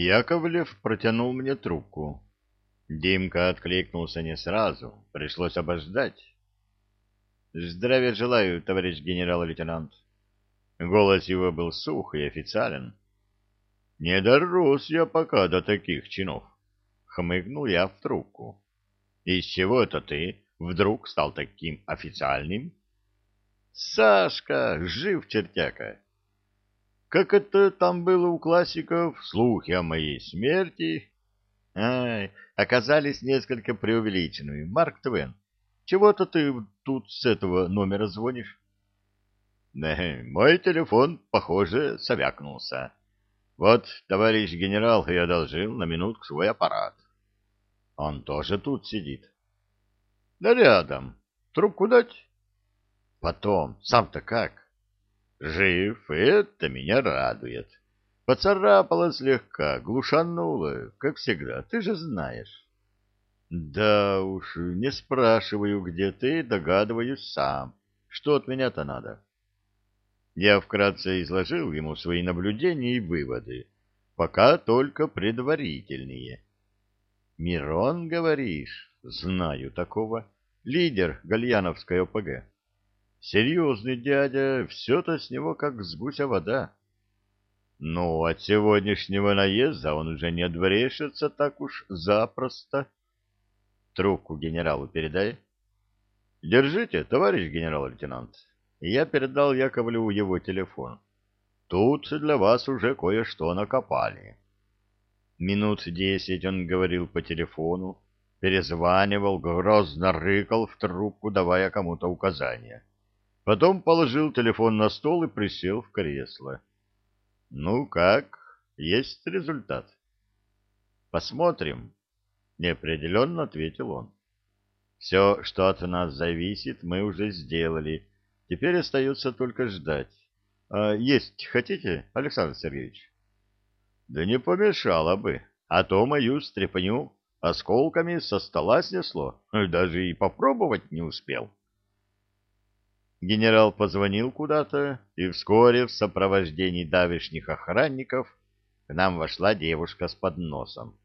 Яковлев протянул мне трубку. Димка откликнулся не сразу, пришлось обождать. «Здравия желаю, товарищ генерал-лейтенант». Голос его был сух и официален. «Не дорос я пока до таких чинов», — хмыкнул я в трубку. «Из чего это ты вдруг стал таким официальным?» «Сашка, жив чертяка!» Как это там было у классиков, слухи о моей смерти? Ай, оказались несколько преувеличенными. Марк Твен, чего-то ты тут с этого номера звонишь? Мой телефон, похоже, совякнулся. Вот, товарищ генерал, я одолжил на минутку свой аппарат. Он тоже тут сидит. Да рядом. Трубку дать? Потом. Сам-то как? Жив, это меня радует. Поцарапала слегка, глушанула, как всегда, ты же знаешь. Да уж, не спрашиваю, где ты, догадываюсь сам. Что от меня-то надо? Я вкратце изложил ему свои наблюдения и выводы, пока только предварительные. Мирон, говоришь? Знаю такого. Лидер Гальяновской ОПГ. Серьезный дядя, все-то с него как с гуся вода. Ну, от сегодняшнего наезда он уже не отбрешется так уж запросто. Трубку генералу передай. Держите, товарищ генерал-лейтенант. Я передал Яковлеву его телефон. Тут для вас уже кое-что накопали. Минут десять он говорил по телефону, перезванивал, грозно рыкал в трубку, давая кому-то указания. Потом положил телефон на стол и присел в кресло. «Ну как? Есть результат?» «Посмотрим», — неопределенно ответил он. «Все, что от нас зависит, мы уже сделали. Теперь остается только ждать. А есть хотите, Александр Сергеевич?» «Да не помешало бы, а то мою стряпню осколками со стола снесло, даже и попробовать не успел». Генерал позвонил куда-то, и вскоре в сопровождении давешних охранников к нам вошла девушка с подносом.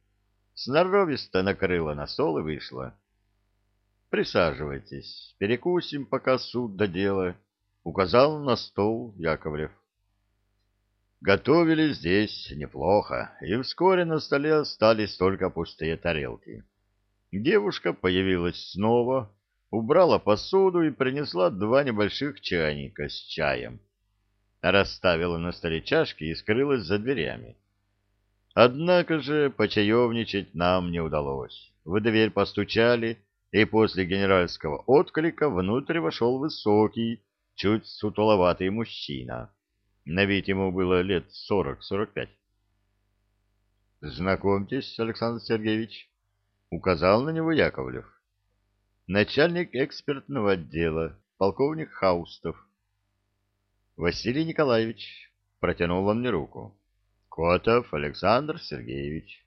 Сноровисто накрыла на стол и вышла. «Присаживайтесь, перекусим, пока суд до дела», — указал на стол Яковлев. Готовили здесь неплохо, и вскоре на столе остались только пустые тарелки. Девушка появилась снова, убрала посуду и принесла два небольших чайника с чаем. Расставила на столе чашки и скрылась за дверями. Однако же почаевничать нам не удалось. В дверь постучали, и после генеральского отклика внутрь вошел высокий, чуть сутуловатый мужчина. На вид ему было лет сорок-сорок пять. «Знакомьтесь, Александр Сергеевич», — указал на него Яковлев начальник экспертного отдела, полковник Хаустов. Василий Николаевич, протянул он мне руку. Котов Александр Сергеевич.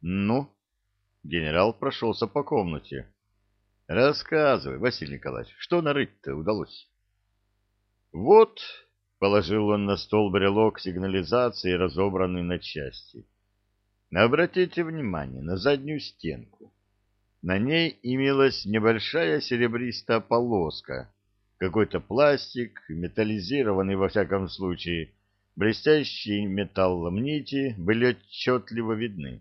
Ну, генерал прошелся по комнате. Рассказывай, Василий Николаевич, что нарыть-то удалось? Вот, положил он на стол брелок сигнализации, разобранный на части. Обратите внимание на заднюю стенку. На ней имелась небольшая серебристая полоска, какой-то пластик, металлизированный во всяком случае, блестящие металлом нити были отчетливо видны.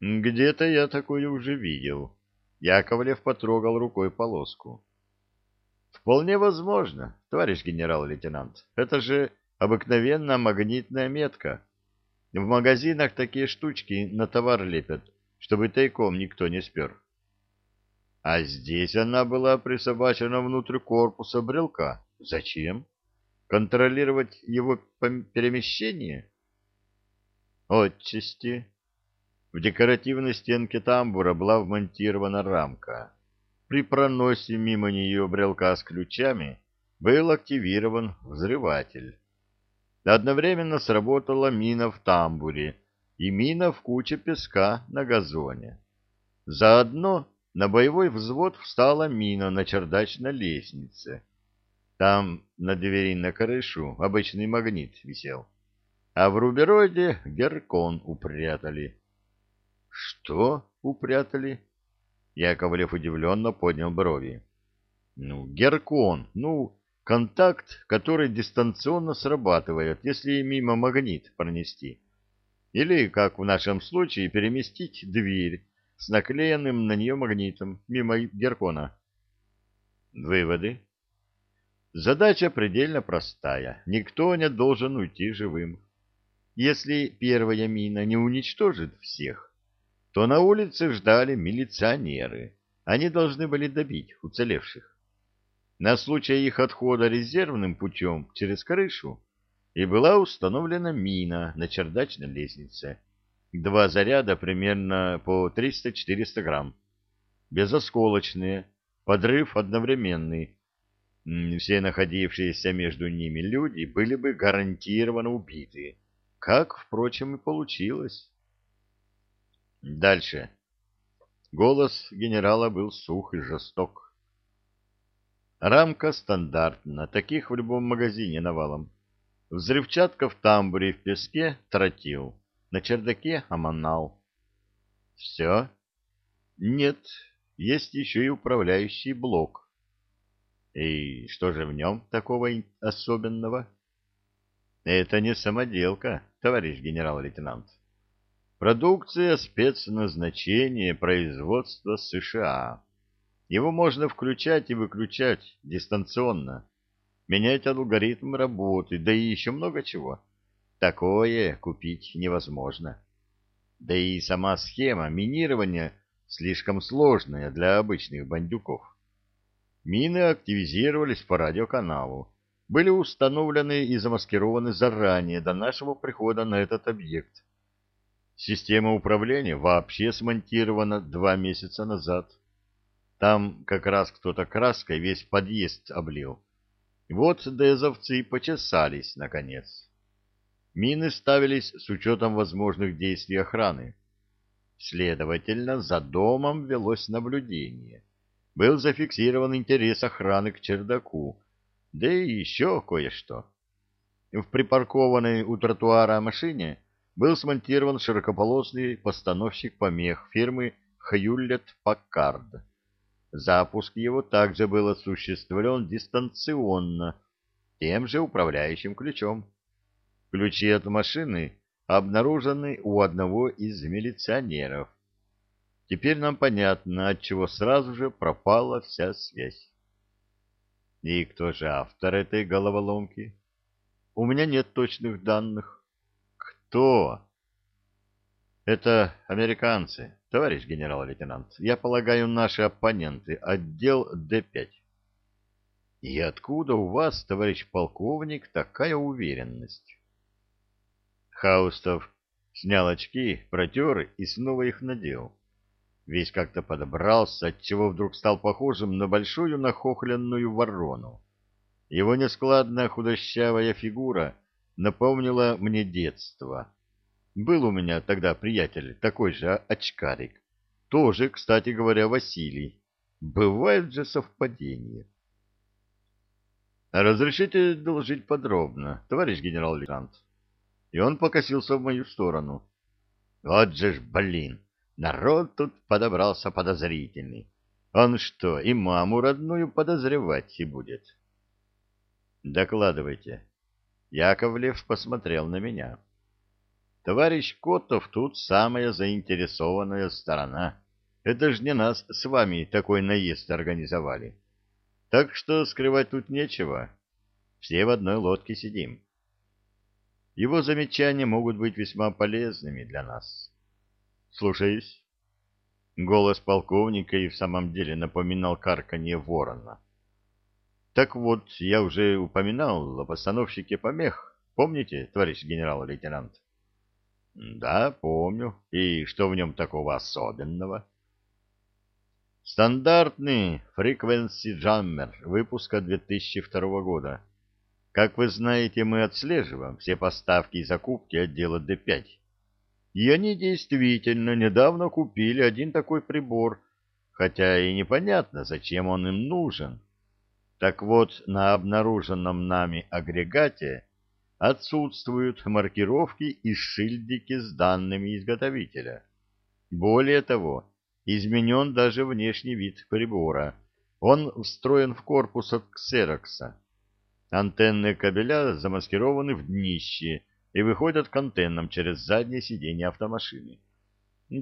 Где-то я такое уже видел. Яковлев потрогал рукой полоску. Вполне возможно, товарищ генерал-лейтенант. Это же обыкновенная магнитная метка. В магазинах такие штучки на товар лепят чтобы тайком никто не спер. А здесь она была присобачена внутрь корпуса брелка. Зачем? Контролировать его перемещение? Отчасти. В декоративной стенке тамбура была вмонтирована рамка. При проносе мимо нее брелка с ключами был активирован взрыватель. Одновременно сработала мина в тамбуре, и мина в куче песка на газоне. Заодно на боевой взвод встала мина на чердачной лестнице. Там на двери на крышу обычный магнит висел. а в Рубероиде Геркон упрятали. — Что упрятали? Яковлев удивленно поднял брови. — Ну, Геркон, ну, контакт, который дистанционно срабатывает, если мимо магнит пронести. Или, как в нашем случае, переместить дверь с наклеенным на нее магнитом мимо Геркона. Выводы. Задача предельно простая. Никто не должен уйти живым. Если первая мина не уничтожит всех, то на улице ждали милиционеры. Они должны были добить уцелевших. На случай их отхода резервным путем через крышу и была установлена мина на чердачной лестнице. Два заряда примерно по 300-400 грамм. Безосколочные, подрыв одновременный. Все находившиеся между ними люди были бы гарантированно убиты, как, впрочем, и получилось. Дальше. Голос генерала был сух и жесток. Рамка стандартна, таких в любом магазине навалом. Взрывчатка в тамбуре в песке тротил, на чердаке аманал. Все? Нет, есть еще и управляющий блок. И что же в нем такого особенного? Это не самоделка, товарищ генерал-лейтенант. Продукция спецназначения производства США. Его можно включать и выключать дистанционно менять алгоритм работы, да и еще много чего. Такое купить невозможно. Да и сама схема минирования слишком сложная для обычных бандюков. Мины активизировались по радиоканалу, были установлены и замаскированы заранее до нашего прихода на этот объект. Система управления вообще смонтирована два месяца назад. Там как раз кто-то краской весь подъезд облил вот дезовцы почесались, наконец. Мины ставились с учетом возможных действий охраны. Следовательно, за домом велось наблюдение. Был зафиксирован интерес охраны к чердаку, да и еще кое-что. В припаркованной у тротуара машине был смонтирован широкополосный постановщик помех фирмы Хьюлетт Паккард. Запуск его также был осуществлен дистанционно, тем же управляющим ключом. Ключи от машины обнаружены у одного из милиционеров. Теперь нам понятно, от чего сразу же пропала вся связь. И кто же автор этой головоломки? У меня нет точных данных. Кто? Это американцы, товарищ генерал-лейтенант. Я полагаю, наши оппоненты, отдел Д-5. И откуда у вас, товарищ полковник, такая уверенность? Хаустов снял очки, протер и снова их надел. Весь как-то подобрался, отчего вдруг стал похожим на большую нахохленную ворону. Его нескладная худощавая фигура напомнила мне детство был у меня тогда приятель, такой же очкарик. Тоже, кстати говоря, Василий. Бывают же совпадения. Разрешите доложить подробно, товарищ генерал-лейтенант. И он покосился в мою сторону. Вот же ж, блин, народ тут подобрался подозрительный. Он что, и маму родную подозревать и будет? Докладывайте. Яковлев посмотрел на меня. Товарищ Котов тут самая заинтересованная сторона. Это ж не нас с вами такой наезд организовали. Так что скрывать тут нечего. Все в одной лодке сидим. Его замечания могут быть весьма полезными для нас. Слушаюсь. Голос полковника и в самом деле напоминал карканье ворона. Так вот, я уже упоминал о постановщике помех. Помните, товарищ генерал-лейтенант? Да, помню. И что в нем такого особенного? Стандартный Frequency Jammer выпуска 2002 года. Как вы знаете, мы отслеживаем все поставки и закупки отдела D5. И они действительно недавно купили один такой прибор, хотя и непонятно, зачем он им нужен. Так вот, на обнаруженном нами агрегате отсутствуют маркировки и шильдики с данными изготовителя. Более того, изменен даже внешний вид прибора. Он встроен в корпус от ксерокса. Антенные кабеля замаскированы в днище и выходят к антеннам через заднее сиденье автомашины.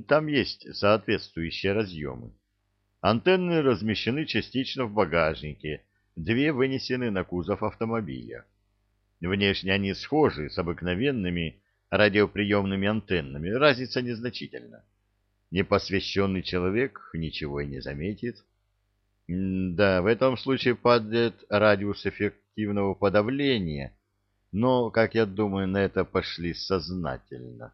Там есть соответствующие разъемы. Антенны размещены частично в багажнике, две вынесены на кузов автомобиля. Внешне они схожи с обыкновенными радиоприемными антеннами, разница незначительна. Непосвященный человек ничего и не заметит. Да, в этом случае падает радиус эффективного подавления, но, как я думаю, на это пошли сознательно.